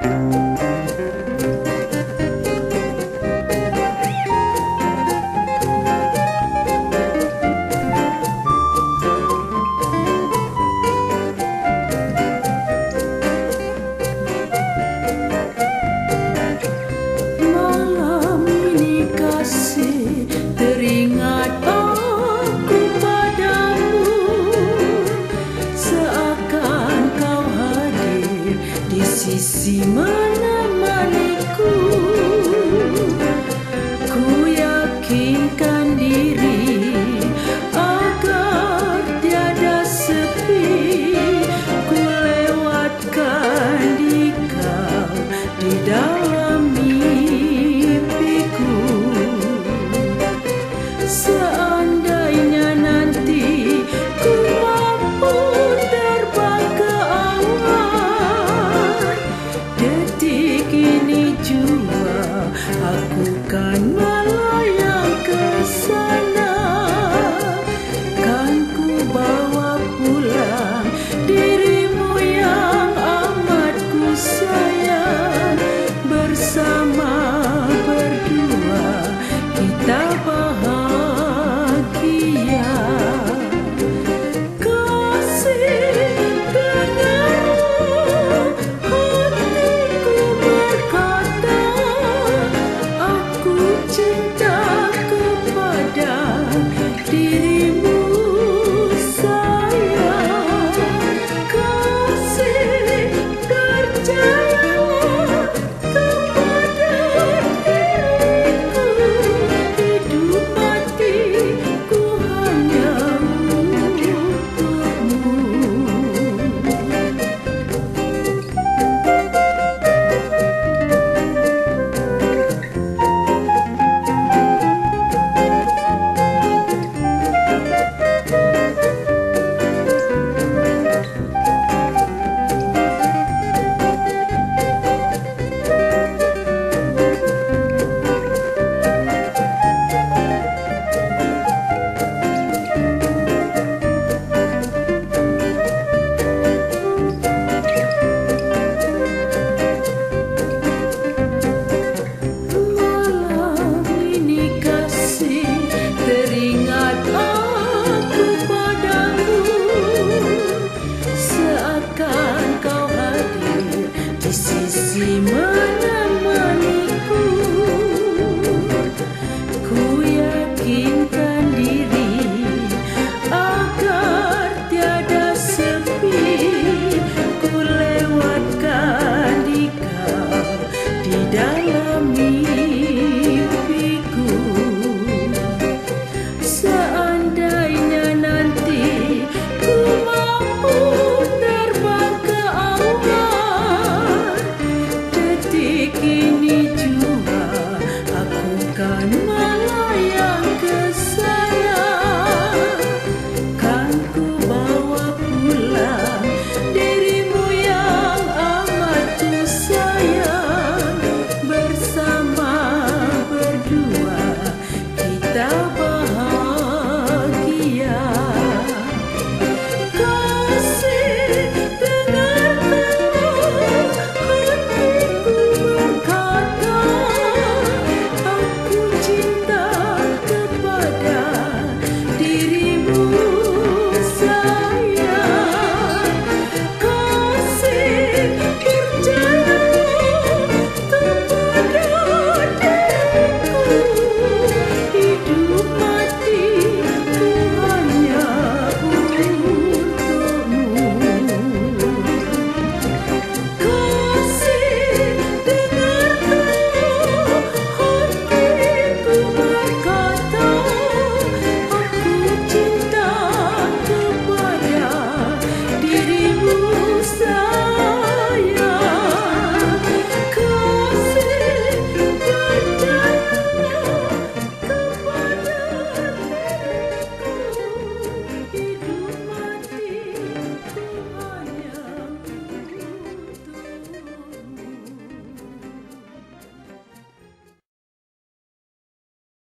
Música sisi menemaniku Ku yakinkan diri de.